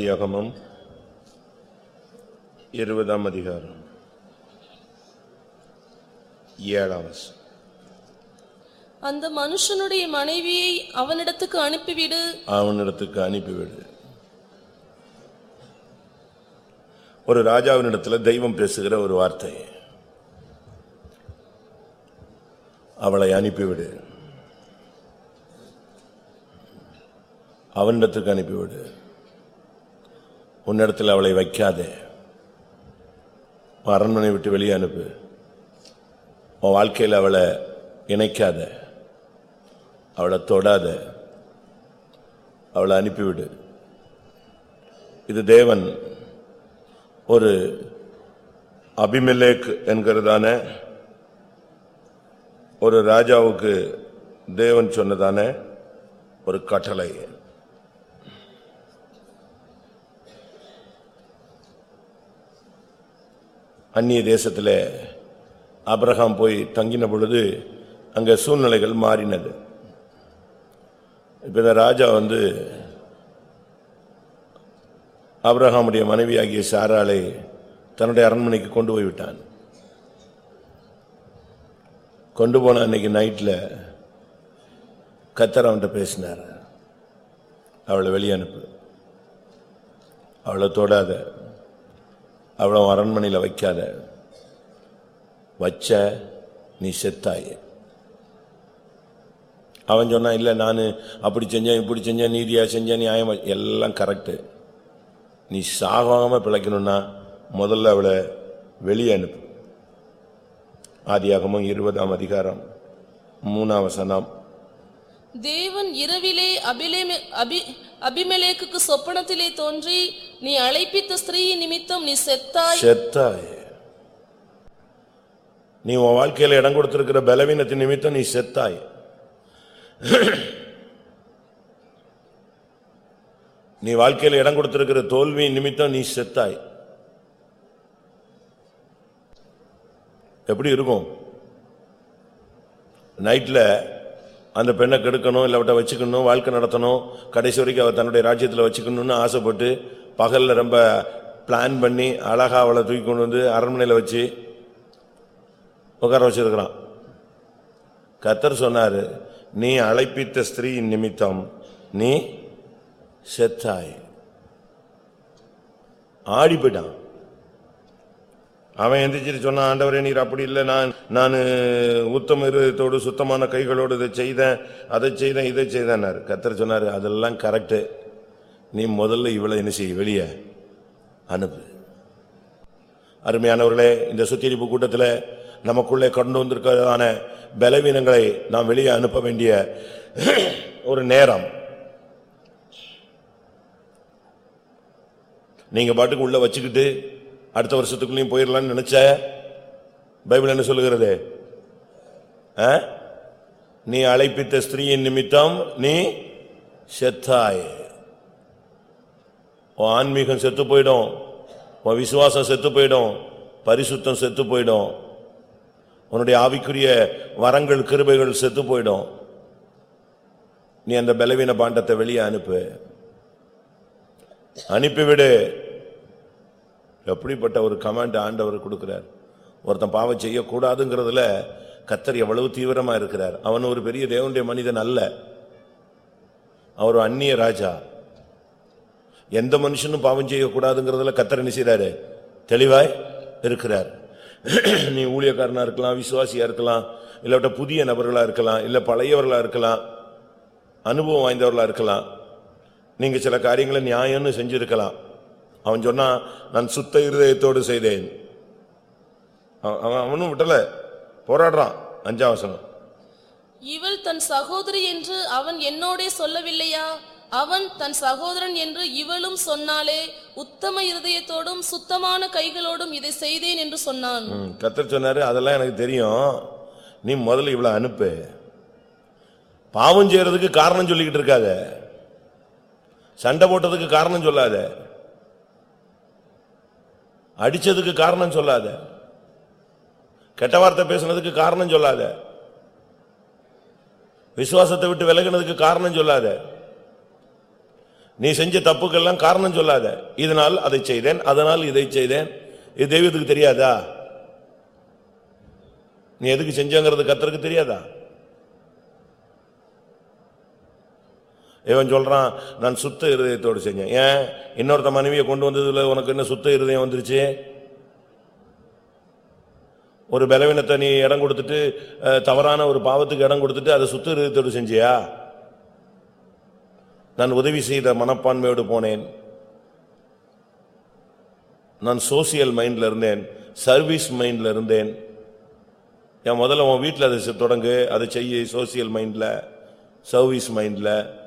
ஆதியாகமம் இருபதாம் அதிகாரம். ஏழாம் வசனம். அந்த மனுஷனுடைய மனைவியை அவனிடத்துக்கு அனுப்பிவிடு. அவனிடத்துக்கு அனுப்பிவிடு. ஒரு ராஜாவினிடத்துல தெய்வம் பேசுகிற ஒரு வார்த்தை. அவளை அனுப்பிவிடு. அவனிடத்துக்கு அனுப்பிவிடு. உன்னிடத்தில் அவளை வைக்காதே. அரண்மனை விட்டு வெளியே அனுப்பு. உன் வாழ்க்கையில் அவளை இணைக்காத. அவளை தொடாத. அவளை அனுப்பிவிடு. இது தேவன் ஒரு அபிமெலேக் என்கிறதான ஒரு ராஜாவுக்கு தேவன் சொன்னதான ஒரு கட்டளை. அந்நிய தேசத்தில் அப்ரஹாம் போய் தங்கின பொழுது அங்கே சூழ்நிலைகள் மாறினது. இப்போ இந்த ராஜா வந்து ஆபிரகாமுடைய மனைவியாகிய சாராலை தன்னுடைய அரண்மனைக்கு கொண்டு போய் விட்டான். கொண்டு போன அன்னைக்கு நைட்டில் கத்தர் அவன்கிட்ட பேசினார். அவளை வெளியே அனுப்பு. அவளை தொடாத. அவ்வளோ அரண்மனையில் வைக்காத. வச்ச நீ செத்தாய. அவன் சொன்னான் இல்லை நான் அப்படி செஞ்சேன் இப்படி செஞ்சேன் நீதியாக செஞ்சேன் நியாயம் எல்லாம் கரெக்டு நீ சாகாமல் பிழைக்கணும்னா முதல்ல அவளை வெளியே அனுப்பு. ஆதியாகமும் இருபதாம் அதிகாரம் மூணாம் வசனம். தேவன் இரவிலே அபிலேமெ- அபி அபிமெலேக்குக்கு சொப்பனத்திலே தோன்றி நீ அழைப்பித்த ஸ்திரீயின் நிமித்தம் நீ செத்தாய். செத்தாய். நீ உன் வாழ்க்கையில இடம் கொடுத்திருக்கிற பலவீனத்தின் நிமித்தம் நீ செத்தாய். நீ வாழ்க்கையில இடம் கொடுத்திருக்கிற தோல்வி நிமித்தம் நீ செத்தாய். எப்படி இருக்கும்? நைட்ல அந்த பெண்ணை கெடுக்கணும் இல்லாவிட்ட அவட்ட வச்சுக்கணும் வாழ்க்கை நடத்தணும். கடைசி வரைக்கும் அவர் தன்னுடைய ராஜ்யத்தில் வச்சுக்கணும்னு ஆசைப்பட்டு பகலில் ரொம்ப பிளான் பண்ணி அழகாக அவளை தூக்கி கொண்டு வந்து அரண்மனையில் வச்சு உட்கார வச்சிருக்கிறான். கத்தர் சொன்னார் நீ அழைப்பித்த ஸ்திரீ நிமித்தம் நீ செத்தாய். ஆடி போயிட்டான் அவன் எந்திரிச்சிட்டு சொன்னான் ஆண்டவரே நீர் அப்படி இல்லை. நான் நான் உத்தம இருதயத்தோடு சுத்தமான கைகளோடு இதை செய்தேன். அதை செய்தேன் இதை செய்தேன்னாரு. கத்தர் சொன்னார் அதெல்லாம் கரெக்டு. நீ முதல்ல இவ்வளோ என்ன செய்ய வெளியே அனுப்பு. அருமையானவர்களே இந்த சுத்திகரிப்பு கூட்டத்தில் நமக்குள்ளே கொண்டு வந்திருக்கிறதான பலவீனங்களை நாம் வெளியே அனுப்ப வேண்டிய ஒரு நேரம். நீங்கள் பாட்டுக்கு உள்ளே வச்சுக்கிட்டு அடுத்த வருஷத்துக்குள்ளேயும் போயிடலாம்னு நினைச்ச? பைபிள் என்ன சொல்லுகிறது? ஆ? நீ அழைப்பித்த ஸ்திரீயின் நிமித்தம் நீ செத்தாய். உன் ஆன்மீகம் செத்து போயிடும். உன் விசுவாசம் செத்து போயிடும். பரிசுத்தம் செத்து போயிடும். உன்னுடைய ஆவிக்குரிய வரங்கள் கிருபைகள் செத்து போயிடும். நீ அந்த பலவீன பாண்டத்தை வெளியே அனுப்பு. அனுப்பிவிடு. எப்படிப்பட்ட ஒரு கமாண்ட் ஆண்டவர் கொடுக்கிறார்? ஒருத்தன் பாவம் செய்யக்கூடாதுங்கிறதுல கத்தர் எவ்வளவு தீவிரமா இருக்கிறார். அவன் ஒரு பெரிய தேவனுடைய மனிதன் அல்ல. அவர் அந்நிய ராஜா. எந்த மனுஷனும் பாவம் செய்யக்கூடாதுங்கிறதுல கத்தர் என்ன செய்கிறாரு தெளிவாய் இருக்கிறார். நீ ஊழியக்காரனாக இருக்கலாம் விசுவாசியாக இருக்கலாம் இல்லாட்ட புதிய நபர்களாக இருக்கலாம் இல்லை பழையவர்களாக இருக்கலாம் அனுபவம் வாய்ந்தவர்களாக இருக்கலாம். நீங்கள் சில காரியங்களை நியாயம்னு செஞ்சுருக்கலாம். அவன் சொன்னா நான் சுத்த இருதயத்தோடு செய்தேன். அவன் அவன் அவனும் விட்டல. போராடுறான் அஞ்சாம் வசனம். இவள் தன் சகோதரி என்று அவன் என்னோடே சொல்லவில்லையா? அவன் தன் சகோதரன் என்று இவளும் சொன்னாலே உத்தம இருதயத்தோடும் சுத்தமான கைகளோடும் இதை செய்தேன் என்று சொன்னான். ம், கர்த்தர் சொன்னாரு அதெல்லாம் எனக்கு தெரியும். நீ முதல்ல இவ்வளவு அனுப்பு. பாவம் செய்யறதுக்கு காரணம் சொல்லிக்கிட்டு இருக்காத. சண்டை போட்டதுக்கு காரணம் சொல்லாத. அடிச்சதுக்கு காரணம் சொல்லாத. கெட்ட வார்த்தை பேசுனதுக்கு காரணம் சொல்லாத. விசுவாசத்தை விட்டு விலகினதுக்கு காரணம் சொல்லாத. நீ செஞ்ச தப்புக்கெல்லாம் காரணம் சொல்லாத. இதனால் அதை செய்தேன் அதனால் இதை செய்தேன். இது தெய்வத்துக்கு தெரியாதா? நீ எதுக்கு செஞ்சங்கிறது கத்தருக்கு தெரியாதா? இவன் சொல்றான் நான் சுத்த இருதயத்தோடு செஞ்சேன். ஏன்? இன்னொருத்த மனைவியை கொண்டு வந்ததுல உனக்கு என்ன சுத்த இருதயம் வந்துருச்சு? ஒரு பலவீனத்தை நீ இடம் கொடுத்துட்டு தவறான ஒரு பாவத்துக்கு இடம் கொடுத்துட்டு அதை சுத்த இருதயத்தோடு செஞ்சியா? நான் உதவி செய்த மனப்பான்மையோடு போனேன். நான் சோசியல் மைண்ட்ல இருந்தேன் சர்வீஸ் மைண்ட்ல இருந்தேன். என் முதல்ல உன் வீட்டில் அதை தொடங்கு. அதை செய்ய சோசியல் மைண்ட்ல சர்வீஸ் மைண்ட்ல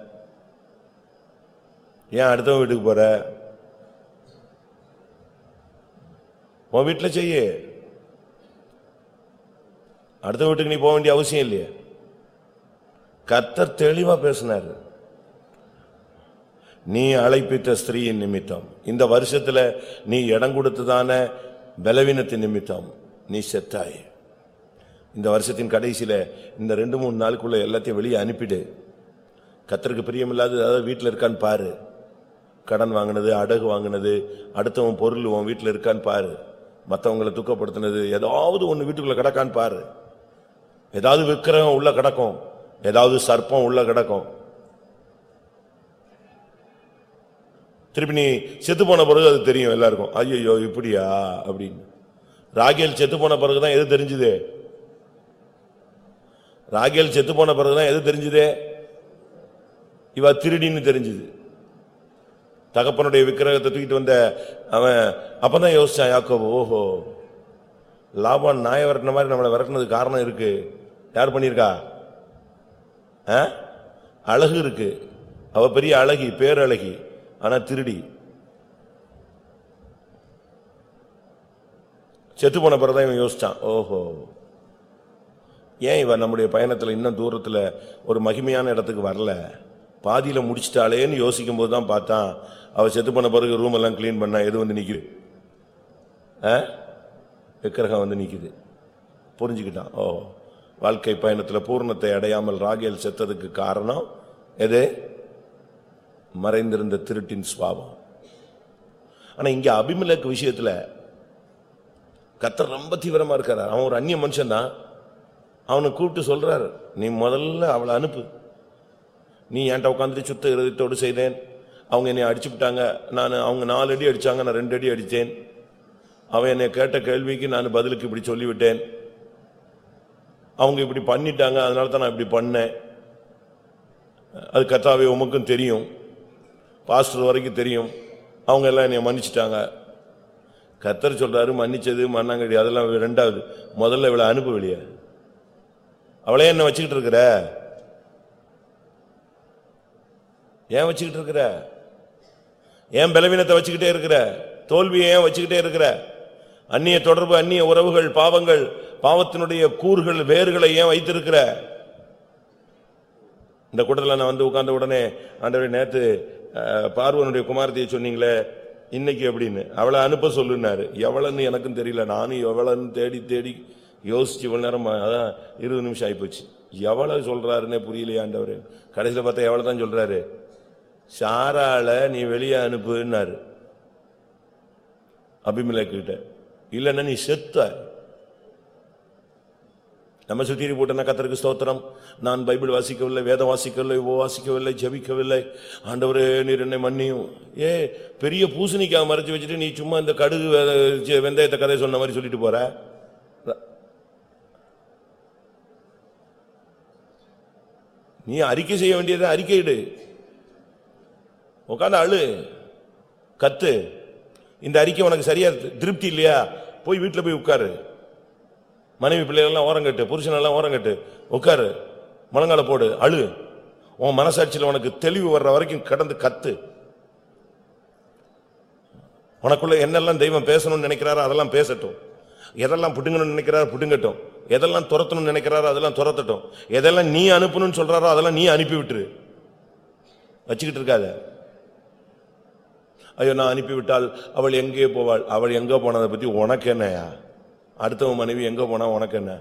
ஏன் அடுத்தவன் வீட்டுக்கு போற? உன் வீட்டில் செய்ய. அடுத்த வீட்டுக்கு நீ போக வேண்டிய அவசியம் இல்லையே. கர்த்தர் தெளிவா பேசினார். நீ அழைப்பித்த ஸ்திரீயின் நிமித்தம். இந்த வருஷத்தில் நீ இடம் கொடுத்ததான பலவீனத்தின் நிமித்தம் நீ செத்தாய். இந்த வருஷத்தின் கடைசியில் இந்த ரெண்டு மூணு நாளுக்குள்ள எல்லாத்தையும் வெளியே அனுப்பிடு. கத்தருக்கு பிரியமில்லாத ஏதாவது வீட்டில் இருக்கான்னு பாரு. கடன் வாங்கினது அடகு வாங்கினது அடுத்தவன் பொருள் உன் வீட்டில் இருக்கான்னு பாரு. மற்றவங்களை துக்கப்படுத்தினது ஏதாவது ஒன்று வீட்டுக்குள்ளே கிடக்கான்னு பாரு. ஏதாவது விக்கிரகம் உள்ள கிடக்கும் ஏதாவது சர்ப்பம் உள்ள கிடக்கும். திருப்பி நீ செத்து போன பிறகு அது தெரியும் எல்லாருக்கும். ஐயோ இப்படியா? அப்படின்னு. ராகேல் செத்து போன பிறகுதான் எது தெரிஞ்சுது? ராகேல் செத்து போன பிறகுதான் எது தெரிஞ்சுதே? இவ திருடின்னு தெரிஞ்சுது. தகப்பனுடைய விக்கிரகத்தை தூக்கிட்டு வந்த அவன் அப்பதான் யோசிச்சான் யாக்கோபு ஓஹோ லாபான் நாய விரட்டின மாதிரி நம்மளை விரட்டினது காரணம் இருக்கு. யார் பண்ணியிருக்கா? ஆ? அழகு இருக்கு. அவ பெரிய அழகி பேரழகி ஆனா திருடி. செத்து போன பிறகுதான் இவன் யோசிச்சான் ஓஹோ. ஏன் இவன் நம்முடைய பயணத்தில் இன்னும் தூரத்தில் ஒரு மகிமையான இடத்துக்கு வரல? பாதியில் முடிச்சிட்டாளேன்னு யோசிக்கும் போது தான் பார்த்தான். அவள் செத்து பண்ண பிறகு ரூம் எல்லாம் க்ளீன் பண்ணா எது வந்து நிற்குது ஆ? விக்கிரகம் வந்து நிற்குது புரிஞ்சுக்கிட்டான். ஓ வாழ்க்கை பயணத்தில் பூர்ணத்தை அடையாமல் ராகேல் செத்ததுக்கு காரணம் எது? மறைந்திருந்த திருட்டின் சுவாபம் ஆனால் இங்கே அபிமலக்கு விஷயத்தில் கத்தர் ரொம்ப தீவிரமாக இருக்கார். அவன் ஒரு அந்நிய மனுஷன் தான் அவனை கூப்பிட்டு சொல்கிறார் நீ முதல்ல அவளை அனுப்பு. நீ என்கிட்ட உட்காந்துட்டு சுத்த இருதயத்தோடு செய்தேன்? அவங்க என்னை அடிச்சு விட்டாங்க நான் அவங்க நாலு அடி அடித்தாங்க நான் ரெண்டு அடி அடித்தேன். அவன் என்னை கேட்ட கேள்விக்கு நான் பதிலுக்கு இப்படி சொல்லிவிட்டேன். அவங்க இப்படி பண்ணிட்டாங்க. அதனால தான் நான் இப்படி பண்ணேன். அது கத்தாவே உமக்கும் தெரியும். பாஸ்டர் வரைக்கும் தெரியும். அவங்க எல்லாம் என்னை மன்னிச்சிட்டாங்க. கத்தர் சொல்றாரு மன்னிச்சது மண்ணாங்கடி அதெல்லாம் ரெண்டாவது. முதல்ல இவளை அனுப்பு வெளியே. அவளே என்ன வச்சுக்கிட்டு இருக்கிற? ஏன் வச்சுக்கிட்டு இருக்கிற? ஏன் பலவீனத்தை வச்சுக்கிட்டே இருக்கிற? தோல்வியை ஏன் வச்சுக்கிட்டே இருக்கிற? அந்நிய தொடர்பு அந்நிய உறவுகள் பாவங்கள் பாவத்தினுடைய கூறுகள் வேர்களை ஏன் வைத்திருக்கிற? இந்த கூட்டத்தில் நான் வந்து உட்கார்ந்த உடனே ஆண்டவரை நேற்று பார்வனுடைய குமாரத்தையை சொன்னீங்களே இன்னைக்கு அப்படின்னு அவளை அனுப்ப சொல்லுனாரு எவ்வளோன்னு எனக்கும் தெரியல. நானும் எவ்வளோன்னு தேடி தேடி யோசிச்சு இவ்வளோ நேரம் அதான் இருபது நிமிஷம் ஆகிப்போச்சு எவ்வளவு சொல்கிறாருன்னே புரியலையாண்டவர் கடைசியில் பார்த்தா எவ்வளோ தான் சொல்கிறாரு சாராள நீ வெளியே அனுப்புனாரு அபிமலேக்கு கிட்ட. இல்லைன்னா நீ செத்த. நம்ம சுத்திரி போட்டனா கத்தருக்கு ஸ்தோத்திரம். நான் பைபிள் வாசிக்கவில்லை வேதம் வாசிக்கவில்லை ஓ வாசிக்கவில்லை ஜெபிக்கவில்லை. ஆண்டவரே நீர் என்னை மன்னியும். ஏ பெரிய பூசணிக்காய் மறைச்சு வச்சுட்டு நீ சும்மா இந்த கடுகு வெந்தயத்தை கதை சொன்ன மாதிரி சொல்லிட்டு போற? நீ அறிக்கை செய்ய வேண்டியதை அறிக்கையிடு. உட்காந்து அழு. கத்து. இந்த அறிக்கை உனக்கு சரியா திருப்தி இல்லையா? போய் வீட்டில் போய் உட்காரு. மனைவி பிள்ளைகள்லாம் ஓரங்கட்டு புருஷனெல்லாம் ஓரங்கட்டு உட்காரு. முழங்கால போடு அழு. உன் மனசாட்சியில் உனக்கு தெளிவு வர்ற வரைக்கும் கடந்து கத்து. உனக்குள்ள என்னெல்லாம் தெய்வம் பேசணும்னு நினைக்கிறாரோ அதெல்லாம் பேசட்டும். எதெல்லாம் புடுங்கணும்னு நினைக்கிறாரோ புடுங்கட்டும். எதெல்லாம் துரத்தணும்னு நினைக்கிறாரோ அதெல்லாம் துரத்தட்டும். எதெல்லாம் நீ அனுப்பணும்னு சொல்றாரோ அதெல்லாம் நீ அனுப்பி விட்டுரு. வச்சுக்கிட்டு இருக்காத. ஐயோ நான் அனுப்பிவிட்டால் அவள் எங்கே போவாள்? அவள் எங்கே போனதை பற்றி உனக்கு என்னையா? அடுத்தவன் மனைவி எங்கே போனால் உனக்கு என்ன?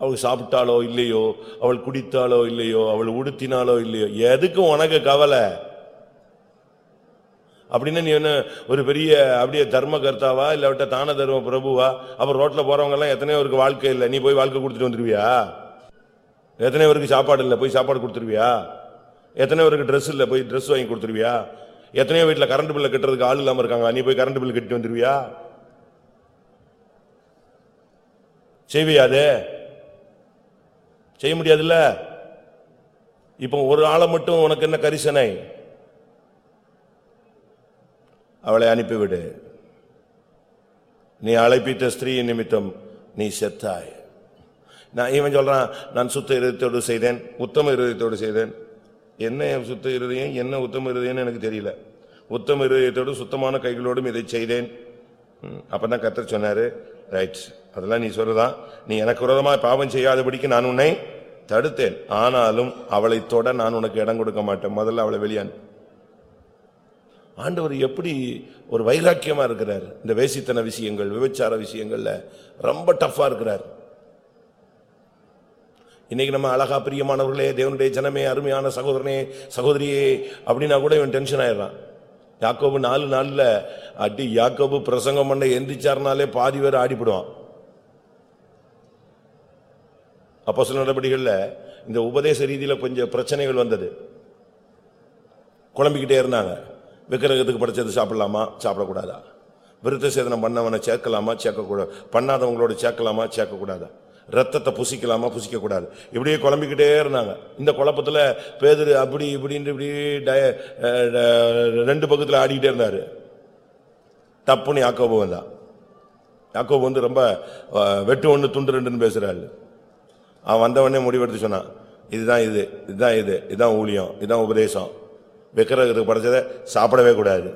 அவள் சாப்பிட்டாளோ இல்லையோ அவள் குடித்தாளோ இல்லையோ அவள் உடுத்தினாலோ இல்லையோ எதுக்கும் உனக்கு கவலை? அப்படின்னு நீ என்ன ஒரு பெரிய அப்படியே தர்ம கர்த்தாவா இல்லாவிட்ட தான தர்ம பிரபுவா? அப்புறம் ரோட்டில் போகிறவங்கெல்லாம் எத்தனையோ பேருக்கு வாழ்க்கை இல்லை. நீ போய் வாழ்க்கை கொடுத்துட்டு வந்துருவியா? எத்தனை பேருக்கு சாப்பாடு இல்லை போய் சாப்பாடு கொடுத்துருவியா? எத்தனை பேருக்கு ட்ரெஸ் இல்லை போய் ட்ரெஸ் வாங்கி கொடுத்துருவியா? எத்தனையோ வீட்டில் கரண்ட் பில்ல கட்டுறதுக்கு ஆள் இல்லாமல் இருக்காங்க. நீ போய் கரண்ட் பில் கட்டி வந்துருவியா? செய்வியா அது? செய்ய முடியாதுல்ல? இப்போ ஒரு ஆளை மட்டும் உனக்கு என்ன கரிசனை? அவளை அனுப்பிவிடு. நீ அழைப்பித்த ஸ்திரீ நிமித்தம் நீ செத்தாய். நான் இவன் சொல்றான் நான் சுத்த இருதயத்தோடு செய்தேன் உத்தம இருதயத்தோடு செய்தேன் என்ன என் சுத்த இருதயம் என்ன உத்தம இருதயம்னு எனக்கு தெரியல. உத்தம இருதயத்தோடு சுத்தமான கைகளோடும் இதை செய்தேன். அப்போ தான் கத்தர் சொன்னார் ரைட் அதெல்லாம் நீ சொல்லுதான் நீ எனக்கு விரோதமாக பாவம் செய்யாதபடிக்கு நான் உன்னை தடுத்தேன். ஆனாலும் அவளை தொட நான் உனக்கு இடம் கொடுக்க மாட்டேன். முதல்ல அவளை வெளியான். ஆண்டவர் எப்படி ஒரு வைராக்கியமாக இருக்கிறார். இந்த வேசித்தன விஷயங்கள் விபச்சார விஷயங்களில் ரொம்ப டஃப்பாக இருக்கிறார். இன்னைக்கு நம்ம அழகா பிரியமானவர்களே தேவனுடைய ஜனமே அருமையான சகோதரனே சகோதரியே அப்படின்னா கூட இவன் டென்ஷன் ஆயிடுறான். யாக்கோபு நாலு நாளில் அடி யாக்கோபு பிரசங்கம் பண்ண எந்திரிச்சாருனாலே பாதி பேர் ஆடிப்படுவான். அப்போ சில நடவடிக்கைகளில் இந்த உபதேச ரீதியில் கொஞ்சம் பிரச்சனைகள் வந்தது. குழம்பிக்கிட்டே இருந்தாங்க. விக்கிரகத்துக்கு படைச்சது சாப்பிடலாமா? சாப்பிடக்கூடாதா? விருத்த சேதனம் பண்ணவனை சேர்க்கலாமா? சேர்க்கக்கூடாது? பண்ணாதவங்களோட சேர்க்கலாமா? சேர்க்கக்கூடாதா? ரத்தத்தை புசிக்கலாமா? புசிக்கக்கூடாது. இப்படியே குழம்பிக்கிட்டே இருந்தாங்க. இந்த குழப்பத்தில் பேதர் அப்படி இப்படின்னு இப்படி டய- ரெண்டு பக்கத்தில் ஆடிக்கிட்டே இருந்தார். தப்புன்னு யாக்கோபு வந்தான் யாக்கோபு வந்து ரொம்ப வெட்டு ஒன்று துண்டு ரெண்டுன்னு பேசுகிறாள் அவன் வந்தவொடனே முடிவெடுத்து சொன்னான். இதுதான் இது இதுதான் இது இதுதான் ஊழியம் இதுதான் உபதேசம். விக்கிரகத்துக்கு படைச்சதை சாப்பிடவே கூடாது.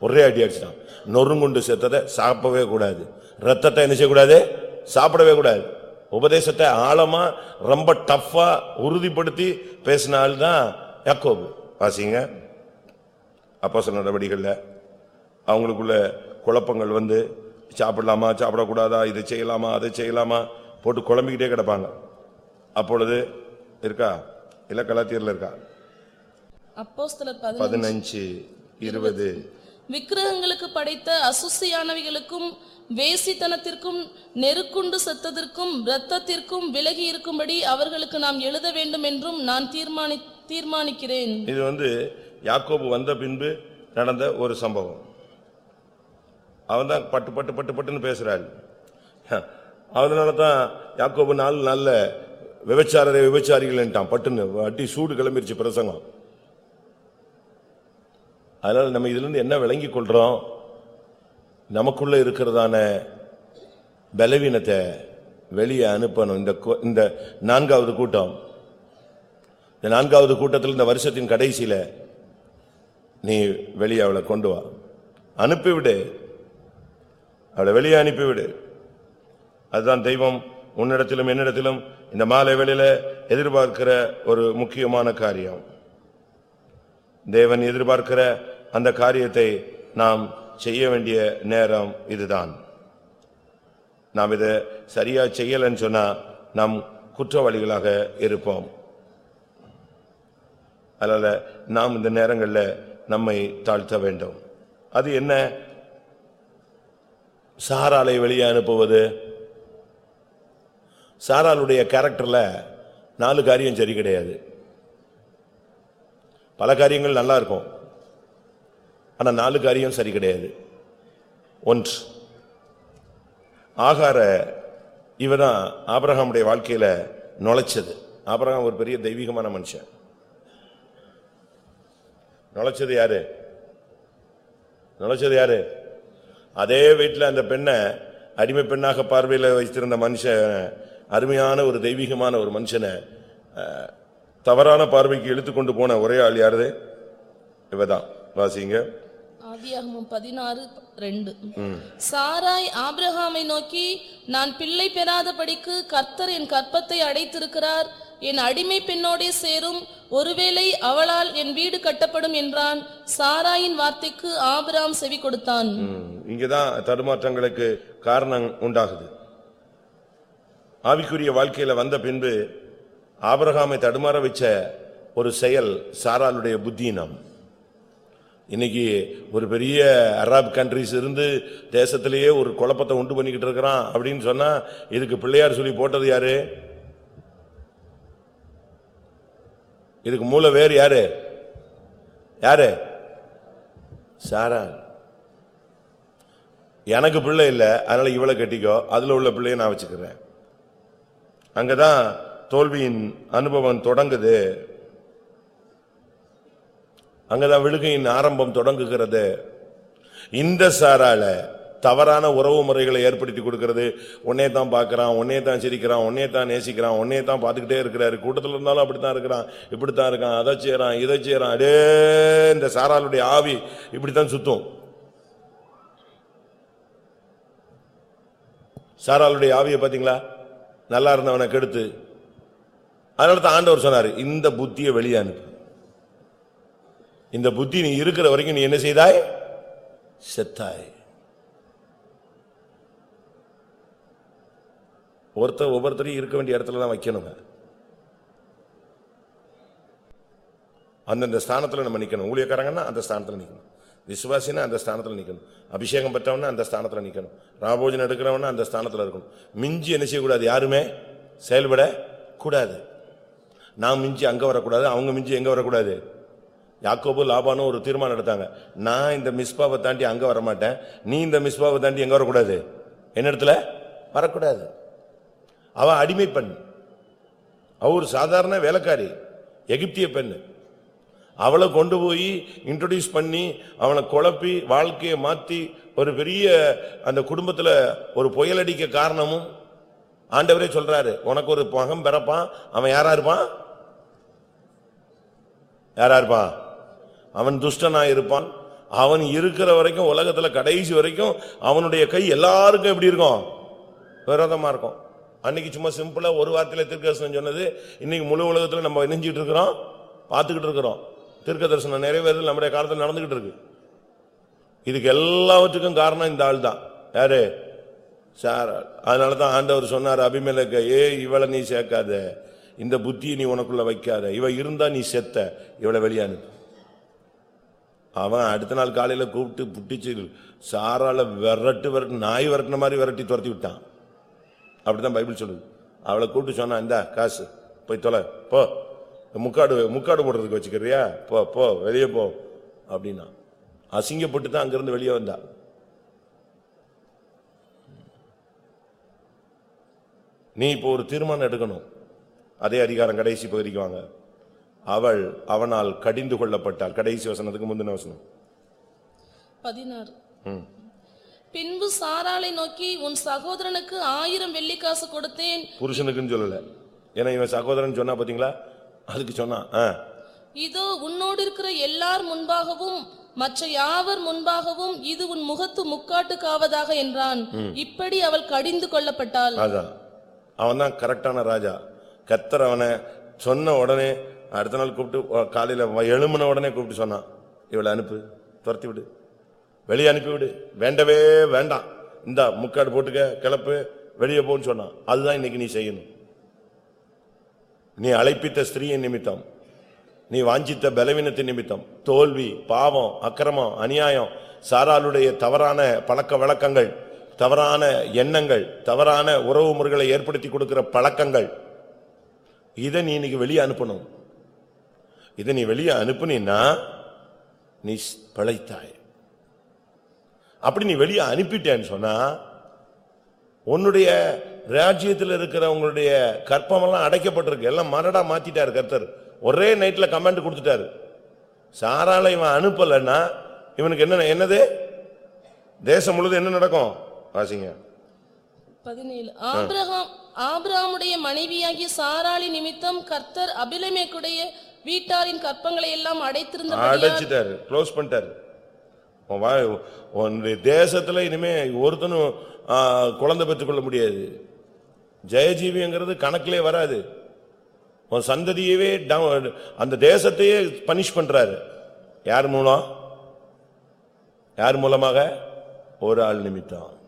ஒரே அடி அடிச்சிட்டான். நொறுங்குண்டு செத்ததை சாப்பிடவே கூடாது. ரத்தத்தை என்ன செய்யக்கூடாது? சாப்பிடவே கூடாது. உபதேசத்தை ஆழமா ரொம்ப டஃப்பா உறுதிப்படுத்தி பேசின ஆள் தான் யாக்கோபு. வாசிங்க. அப்போ சொன்ன நடவடிக்கைகளில் அவங்களுக்குள்ள குழப்பங்கள் வந்து சாப்பிடலாமா சாப்பிடக்கூடாதா இதை செய்யலாமா அதை செய்யலாமா போட்டு குழம்பிக்கிட்டே கிடப்பாங்க. அப்பொழுது இருக்கா? இல்ல கலாத்தியர்ல இருக்கா பதினஞ்சு இருபது விக்கிரகங்களுக்கு படைத்த அசுசியானவைகளுக்கும் வேசித்தனத்திற்கும் நெருக்குண்டு செத்ததற்கும் இரத்தத்திற்கும் விலகி இருக்கும்படி அவர்களுக்கு நாம் எழுத வேண்டும் என்றும் நான் தீர்மானி தீர்மானிக்கிறேன். இது வந்து யாக்கோபு வந்த பின்பு நடந்த ஒரு சம்பவம். அவன் தான் பட்டு பட்டு பட்டு பட்டுன்னு பேசுறாள். அதனால தான் யாக்கோபு நாள் நல்ல விபச்சாரரை விபச்சாரிகள்ட்டான் பட்டுன்னு அட்டி சூடு கிளம்பிருச்சு பிரசங்கம். அதனால் நம்ம இதுலேருந்து என்ன விளங்கிக் கொள்கிறோம் நமக்குள்ளே இருக்கிறதான பலவீனத்தை வெளியே அனுப்பணும். இந்த இந்த நான்காவது கூட்டம். இந்த நான்காவது கூட்டத்தில் இந்த வருஷத்தின் கடைசியில் நீ வெளியே அவளை கொண்டு வா. அனுப்பிவிடு. அவளை வெளியே அனுப்பிவிடு. அதுதான் தெய்வம். உன்னிடத்திலும் என்னிடத்திலும் இந்த மாலை வேளையில எதிர்பார்க்கிற ஒரு முக்கியமான காரியம். தேவன் எதிர்பார்க்கிற அந்த காரியத்தை நாம் செய்ய வேண்டிய நேரம் இதுதான். நாம் இதை சரியா செய்யலைன்னு சொன்னா நாம் குற்றவாளிகளாக இருப்போம். அதனால நாம் இந்த நேரங்களில் நம்மை தாழ்த்த வேண்டும். அது என்ன? சாராலை வெளியே அனுப்புவது. சாராளுடைய கேரக்டர்ல நாலு காரியம் சரி கிடையாது. பல காரியங்கள் நல்லா இருக்கும் ஆனால் நாலு காரியம் சரி கிடையாது. ஒன்று ஆகார இவதான் ஆபிரகாமுடைய வாழ்க்கையில் நுழைச்சது. ஆபரகாம் ஒரு பெரிய தெய்வீகமான மனுஷன். நுழைச்சது யாரு? நுழைச்சது யாரு? அதே வீட்டில் அந்த பெண்ணை அடிமை பெண்ணாக பார்வையில் வைத்திருந்த மனுஷன் அருமையான ஒரு தெய்வீகமான ஒரு மனுஷனை தவறான பார்வைக்கு இழுத்து கொண்டு போன ஒரே ஆள் யாரு? இவதான். வாசிங்க. ஆதியாகமம் பதினாறு ரெண்டு. சாராய் ஆபிரகாமை நோக்கி நான் பிள்ளை பெறாதபடிக்கு கர்த்தர் என் கற்பத்தை அடைத்திருக்கிறார். என் அடிமை பெண்ணோடே சேரும். ஒருவேளை அவளால் என் வீடு கட்டப்படும் என்றான். சாராயின் வார்த்தைக்கு ஆபிரகாம் செவி கொடுத்தான். இங்கதான் தடுமாற்றங்களுக்கு காரணம் உண்டாகுது. ஆவிக்குரிய வாழ்க்கையில வந்த பின்பு ஆபரகாமை தடுமாற வச்ச ஒரு செயல் சாராளுடைய புத்தியினம் இன்னைக்கு ஒரு பெரிய அராப் கண்ட்ரிஸ் இருந்து தேசத்திலேயே ஒரு குழப்பத்தை உண்டு பண்ணிக்கிட்டு இருக்கிறான் அப்படின்னு சொன்னா இதுக்கு பிள்ளையார் சொல்லி போட்டது யாரு? இதுக்கு மூல வேறு யாரு? யாரு? சாரா எனக்கு பிள்ளை இல்லை அதனால இவளை கட்டிக்கோ அதுல உள்ள பிள்ளைய நான் வச்சுக்கிறேன். அங்கதான் தோல்வியின் அனுபவம் தொடங்குது. அங்கதான் விழுகையின் ஆரம்பம் தொடங்குகிறது. இந்த சாரால தவறான உறவு முறைகளை ஏற்படுத்தி கொடுக்கிறது. உன்னே தான் பார்க்கறான் உன்னே தான் சிரிக்கிறான் உன்னே தான் நேசிக்கிறான் உன்னே தான் பார்த்துக்கிட்டே இருக்கிறாரு. கூட்டத்தில் இருந்தாலும் அப்படித்தான் இருக்கிறான் இப்படித்தான் இருக்கான் அதை செய்யறான் இதை செய்யறான். அடே இந்த சாராளுடைய ஆவி இப்படித்தான் சுத்தும். சாராளுடைய ஆவியை பார்த்தீங்களா? நல்லா இருந்தவனை கெடுத்து அதனால தான் ஆண்டவர் சொன்னார் இந்த புத்தியை வெளியே அனுப்பு. இந்த புத்தி நீ இருக்கிற வரைக்கும் நீ என்ன செய்தாய்? செத்தாய். ஒருத்தர் ஒவ்வொருத்தரையும் இருக்க வேண்டிய இடத்துல தான் வைக்கணுங்க அந்தந்த ஸ்தானத்தில் நம்ம நிற்கணும் ஊழியக்காரங்கன்னா அந்த ஸ்தானத்தில் நிற்கணும் விசுவாசினா அந்த ஸ்தானத்தில் நிற்கணும் அபிஷேகம் பெற்றவனா அந்த ஸ்தானத்தில் நிற்கணும் ராபோஜன் எடுக்கிறவனா அந்த ஸ்தானத்தில் இருக்கணும். மிஞ்சி என்ன செய்யக்கூடாது? யாருமே செயல்பட கூடாது நான் மிஞ்சி அங்கே வரக்கூடாது அவங்க மிஞ்சி எங்கே வரக்கூடாது. யாக்கோபு லாபானும் ஒரு தீர்மானம் எடுத்தாங்க. நான் இந்த மிஸ்பாவை தாண்டி அங்கே வரமாட்டேன். நீ இந்த மிஸ்பாவை தாண்டி எங்கே வரக்கூடாது? என்ன இடத்துல? வரக்கூடாது. அவள் அடிமை பெண். அவ ஒரு சாதாரண வேலைக்காரி எகிப்திய பெண் அவளை கொண்டு போய் இன்ட்ரடியூஸ் பண்ணி அவனை குழப்பி வாழ்க்கையை மாற்றி ஒரு பெரிய அந்த குடும்பத்தில் ஒரு புயலடிக்க காரணமும் ஆண்டவரே சொல்றாரு. உனக்கு ஒரு பகம் பிறப்பான் அவன் யாரா இருப்பான்? யாரா இருப்பான்? அவன் துஷ்டனா இருப்பான். அவன் இருக்கிற வரைக்கும் உலகத்துல கடைசி வரைக்கும் அவனுடைய கை எல்லாருக்கும் எப்படி இருக்கும்? விரோதமா இருக்கும். அன்னைக்கு சும்மா சிம்பிளா ஒரு வார்த்தையில தீர்க்கதரிசனம் சொன்னது இன்னைக்கு முழு உலகத்துல நம்ம இணைஞ்சிட்டு இருக்கிறோம் பார்த்துக்கிட்டு இருக்கிறோம். தீர்க்கதரிசனம் நிறைவேறல் நம்முடைய காலத்துல நடந்துகிட்டு இருக்கு. இதுக்கு எல்லாவற்றுக்கும் காரணம் இந்த ஆள் தான். யாரு? சார் அதனால தான் ஆண்டவர் சொன்னார் அபிமேலக்க ஏ இவளை நீ சேர்க்காத. இந்த புத்தியை நீ உனக்குள்ள வைக்காத. இவ இருந்தா நீ செத்த. இவளை வெளியானு அவன் அடுத்த நாள் காலையில கூப்பிட்டு புட்டிச்சு சாரால விரட்டு விரட்டு நாய் விரட்டின மாதிரி விரட்டி துரத்தி விட்டான். அப்படிதான் பைபிள் சொல்லுது. அவளை கூப்பிட்டு சொன்னா இந்தா காசு. போய் தொலை. போ. முக்காடு முக்காடு போடுறதுக்கு வச்சுக்கிறியா? போ போ. வெளியே போ. அப்படின்னா. அசிங்கப்பட்டு தான் அங்கிருந்து வெளியே வந்தா. நீ இப்போ ஒரு தீர்மானம் எடுக்கணும். அதே அதிகாரம் கடைசி பகுதிக்கு வாங்க. அவள் அவனால் கடிந்து கொள்ளப்பட்டாள். கடைசி வசனத்துக்கு முந்தின வசனம். பதினாறு. பின்பு சாராளை நோக்கி உன் சகோதரனுக்கு ஆயிரம் வெள்ளிக்காசு கொடுத்தேன். புருஷனுக்குன்னு சொல்லல. ஏன்னா இவன் சகோதரன் சொன்னா பாத்தீங்களா? அதுக்கு சொன்னான். இதோ உன்னோடு இருக்கிற எல்லார் முன்பாகவும் மற்ற யாவர் முன்பாகவும் இது உன் முகத்து முக்காட்டுக்காவதாக என்றான். இப்படி அவள் கடிந்து கொள்ளப்பட்டாள். அதான். அவன் தான் கரெக்டான ராஜா. கத்தர் அவனை சொன்ன உடனே அடுத்த நாள் கூப்பிட்டு காலையில் காலையில வ- உடனே கூப்பிட்டு சொன்னான். இவளை அனுப்பு துரத்தி விடு. வெளியே அனுப்பிவிடு வேண்டவே வேண்டாம். இந்தா முக்காடு போட்டுக்க கிளப்பு வெளியே போன்னு சொன்னான். அதுதான் இன்னைக்கு நீ செய்யணும். நீ அழைப்பித்த ஸ்திரீயின் நிமித்தம். நீ வாஞ்சித்த பலவீனத்தின் நிமித்தம். தோல்வி பாவம் அக்கிரமம் அநியாயம் சாராளுடைய தவறான பழக்க வழக்கங்கள் தவறான எண்ணங்கள் தவறான உறவு முறைகளை ஏற்படுத்தி கொடுக்கிற பழக்கங்கள் இதை நீ இன்னைக்கு வெளியே அனுப்பணும். இதை நீ வெளியே அனுப்புனீன்னா நீ பிழைத்தாய். அப்படி நீ வெளியே அனுப்பிட்டேன்னு சொன்னா உன்னுடைய ராஜ்யத்தில் இருக்கிற உங்களுடைய கற்பமெல்லாம் அடைக்கப்பட்டிருக்கு. எல்லாம் மரடா மாத்திட்டாரு கர்த்தர். ஒரே நைட்ல கமெண்ட் கொடுத்துட்டாரு. சாரால இவன் அனுப்பலன்னா இவனுக்கு என்ன என்னது? தேசம் முழுது என்ன நடக்கும்? வாசிங்க. பதினேழு. ஆபிரகாம் ஆபிரகாமுடைய மனைவியாகிய சாராளி நிமித்தம் கர்த்தர் அபிலமேக்குடைய வீட்டாரின் கற்பங்களை எல்லாம் அடைத்திருந்தபடியால் அடைச்சிட்டாரு. க்ளோஸ் பண்ணிட்டாரு. உன்னுடைய தேசத்துல இனிமே ஒருத்தனும் குழந்தை பெற்றுக்கொள்ள முடியாது. ஜெயஜீவிங்கிறது கணக்கிலே வராது. உன் சந்ததியவே அந்த தேசத்தையே பனிஷ் பண்றாரு. யார் மூலம்? யார் மூலமாக? ஒரு ஆள் நிமித்தம்.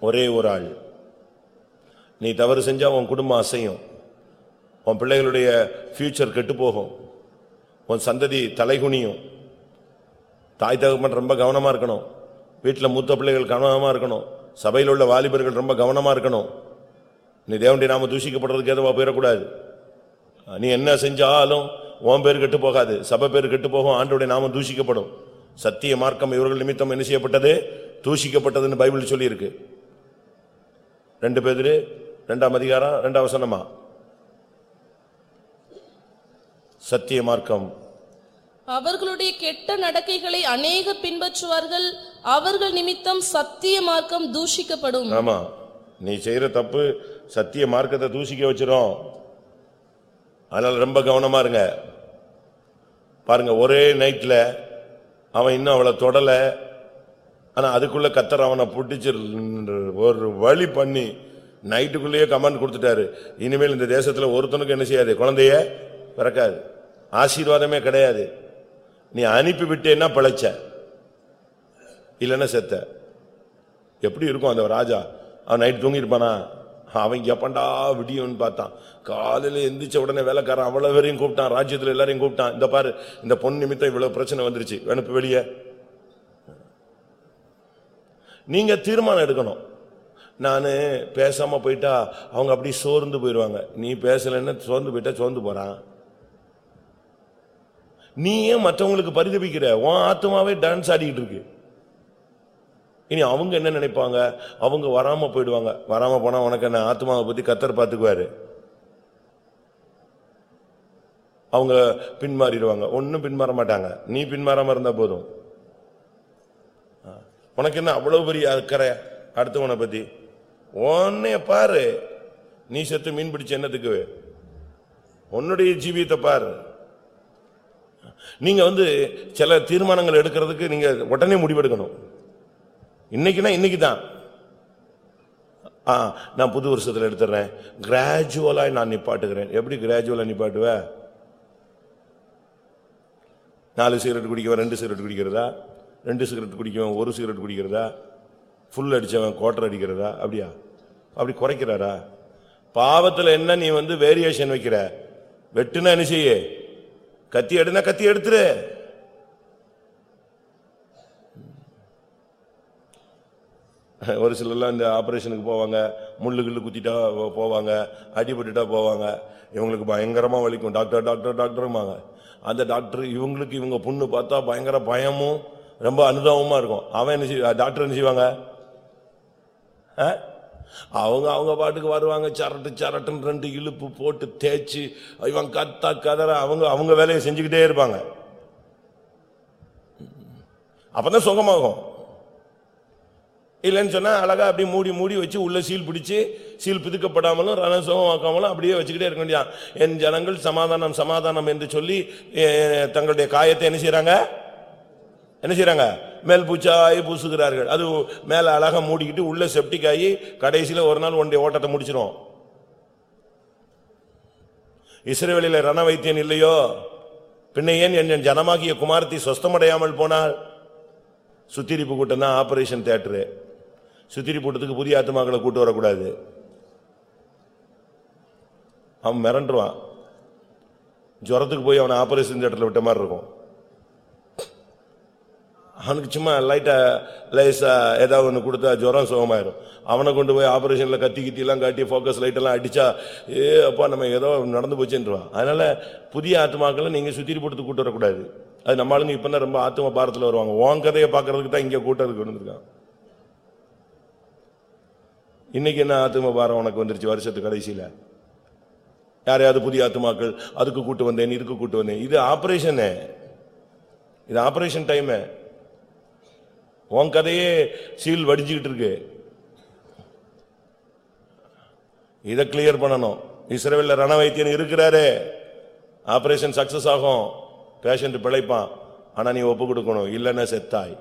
ஒரே ஒரு ஆள். நீ தவறு செஞ்சால் உன் குடும்பம் அசையும். உன் பிள்ளைகளுடைய ஃபியூச்சர் கெட்டு போகும். உன் சந்ததி தலைகுனியும். தாய் தகப்பன் ரொம்ப கவனமாக இருக்கணும். வீட்டில் மூத்த பிள்ளைகள் கவனமாக இருக்கணும். சபையில் உள்ள வாலிபர்கள் ரொம்ப கவனமாக இருக்கணும். நீ தேவனுடைய நாம தூஷிக்கப்படுறதுக்கு எதுவாக போயிடக்கூடாது. நீ என்ன செஞ்சாலும் உன் பேர் கெட்டு போகாது. சபை பேர் கெட்டு போகும் ஆண்டோடைய நாமம் தூஷிக்கப்படும். சத்திய மார்க்கம் இவர்கள் நிமித்தம் என்ன செய்யப்பட்டது? தூஷிக்கப்பட்டதுன்னு பைபிள் சொல்லியிருக்கு. ரெண்டு பேரு ரெண்டாம் அதிகாரம் ரெண்டாம் வசனமா? சத்திய மார்க்கம். அவர்களுடைய கெட்ட நடக்கைகளை அநேகர் பின்பற்றுவார்கள். அவர்கள் நிமித்தம் சத்திய மார்க்கம் தூஷிக்கப்படும். ஆமா. நீ செய்யற தப்பு சத்திய மார்க்கத்தை தூசிக்க வச்சிரும். அதனால ரொம்ப கவனமா இருங்க. பாருங்க ஒரே நைட்ல அவன் இன்னும் அவளை தொடல. ஆனா அதுக்குள்ள கத்தர் அவனை பிடிச்சிரு ஒரு வழி பண்ணி நைட்டுக்குள்ளேயே கமெண்ட் கொடுத்துட்டாரு. இனிமேல் இந்த தேசத்துல ஒருத்தனுக்கு என்ன செய்யாது? குழந்தைய பிறக்காது. ஆசீர்வாதமே கிடையாது. நீ அனுப்பி விட்டேன்னா பிழைச்ச. இல்லைன்னா செத்த. எப்படி இருக்கும் அந்த ராஜா? அவன் நைட் தூங்கியிருப்பானா அவன் எப்பண்டா விடியும்னு பார்த்தான். காலையில எந்திரிச்ச உடனே வேலைக்காரன் அவ்வளவு பேரையும் கூப்பிட்டான். ராஜ்யத்தில் எல்லாரையும் கூப்பிட்டான். இந்த பாரு இந்த பொன் நிமித்தம் இவ்வளவு பிரச்சனை வந்துருச்சு. அனுப்பு வெளியே. நீங்க தீர்மானம் எடுக்கணும். நான் பேசாமல் போயிட்டா அவங்க அப்படி சோர்ந்து போயிடுவாங்க. நீ பேசலைன்னா சோர்ந்து போயிட்டா சோர்ந்து போகிறான் நீ ஏன் மற்றவங்களுக்கு பரிதபிக்கிற? உன் ஆத்மாவே டான்ஸ் ஆடிக்கிட்டு இருக்கு. இனி அவங்க என்ன நினைப்பாங்க? அவங்க வராமல் போயிடுவாங்க. வராமல் போனால் உனக்கு என்ன ஆத்மாவை பற்றி கத்தர் பார்த்துக்குவாரு அவங்க பின்மாறிடுவாங்க. ஒன்றும் பின்மாற மாட்டாங்க. நீ பின்மாறாமல் இருந்தால் போதும். உனக்கு என்ன அவ்வளவு பெரிய அக்கறை? அடுத்தவனை பத்தி. உன்னைய பாரு. நீ செத்து மீன் பிடிச்ச என்னத்துக்கு? உன்னுடைய ஜீவியத்தை பாரு. நீங்க வந்து சில தீர்மானங்கள் எடுக்கிறதுக்கு நீங்க உடனே முடிவெடுக்கணும். இன்னைக்குன்னா இன்னைக்கு தான் ஆ நான் புது வருஷத்தில் எடுத்துறேன். கிராஜுவலா நான் நிப்பாட்டுகிறேன். எப்படி கிராஜுவலா நிப்பாட்டுவ? நாலு சிகரெட் குடிக்கவா? ரெண்டு சிகரெட் குடிக்கிறதா? ரெண்டு சிகரெட் குடிக்கவன் ஒரு சிகரெட் குடிக்கிறதா? ஃபுல் அடிச்சவன் குவார்டர் அடிக்கிறதா? அப்படியா? அப்படி குறைக்கிறாரா? பாவத்தில் என்ன நீ வந்து வேரியேஷன் வைக்கிற? வெட்டுனா என்ன செய்ய? கத்தி எடுனா கத்தி எடுத்துரு. ஒரு சிலர்லாம் இந்த ஆப்ரேஷனுக்கு போவாங்க முள்ளு கிள்ளு குத்திட்டா போவாங்க அடிபட்டுட்டா போவாங்க. இவங்களுக்கு பயங்கரமாக வலிக்கும். டாக்டர் டாக்டர் டாக்டருமாங்க அந்த டாக்டர் இவங்களுக்கு இவங்க புண்ணு பார்த்தா பயங்கர பயமும் ரொம்ப அனுதாபமா இருக்கும். அவன் என்ன செய்வா? டாக்டர் என்ன செய்வாங்க? ஆ? அவங்க அவங்க பாட்டுக்கு வருவாங்க சரட்டு சரட்டுன்னு ரெண்டு இழுப்பு போட்டு தேய்ச்சி இவன் கத்தா கதற அவங்க அவங்க வேலையை செஞ்சுக்கிட்டே இருப்பாங்க. அப்பதான் சுகமாகும். இல்லைன்னு சொன்னா அழகா அப்படியே மூடி மூடி வச்சு உள்ள சீல் பிடிச்சு சீல் பிதுக்கப்படாமலும் ரணசுகமாக்காமலும் அப்படியே வச்சுக்கிட்டே இருக்க வேண்டியதான் என் ஜனங்கள் சமாதானம் சமாதானம் என்று சொல்லி தங்களுடைய காயத்தை என்ன செய்கிறாங்க என்ன செய்யறாங்க மேல் பூச்சாய் பூசுகிறார்கள். அது மேல அழகா மூடிக்கிட்டு உள்ள செப்டிக் ஆகி கடைசியில் ஒரு நாள் ஒன்றைய ஓட்டத்தை முடிச்சிடும் இஸ்ரவேலில ரண வைத்தியன் இல்லையோ? பின்ன ஏன் என் ஜனமாகிய குமாரத்தை சொஸ்தமடையாமல் போனால் சுத்திரிப்பு கூட்டம் தான் ஆபரேஷன் தேட்டரு சுத்திரிப்பு கூட்டத்துக்கு புதிய ஆத்மாக்களை கூட்டு வரக்கூடாது. அவன் மிரண்டுருவான். ஜுரத்துக்கு போய் அவனை ஆபரேஷன் தேட்டரில் விட்ட மாதிரி இருக்கும். அவனுக்கு சும்மா லைட்டா லேசா ஏதாவது ஒன்று கொடுத்தா ஜுரம் சுகமாயிரும். அவனை கொண்டு போய் ஆபரேஷன்ல கத்தி கித்தி எல்லாம் காட்டி ஃபோக்கஸ் லைட் எல்லாம் அடிச்சா ஏ அப்பா நம்ம ஏதோ நடந்து போச்சுன்றான் அதனால புதிய ஆத்மாக்களை நீங்க சுத்திரி போட்டு கூட்டு வரக்கூடாது. அது நம்ம ஆளுங்க இப்பதான் ரொம்ப ஆத்ம பாரத்தில் வருவாங்க. உன் கதையை பாக்குறதுக்கு தான் இங்க கூட்டுறதுக்கு வந்துருக்கான் இன்னைக்கு என்ன ஆத்ம பாரம் உனக்கு வந்துருச்சு வருஷத்து கடைசியில? யாரையாவது புதிய ஆத்மாக்கள் அதுக்கு கூட்டு வந்தேன் இதுக்கு கூட்டு வந்தேன். இது ஆப்ரேஷனு இது ஆபரேஷன் டைம் உன் கதையே சீல் வடிஞ்சுக்கிட்டு இருக்கு. இதை கிளியர் பண்ணணும். இஸ்ரேவேல்ல ரண வைத்தியன் இருக்கிறாரு. ஆபரேஷன் சக்சஸ் ஆகும். பேஷண்ட் பிழைப்பான். ஆனா நீ ஒப்பு கொடுக்கணும். இல்லைன்னா செத்தாய்.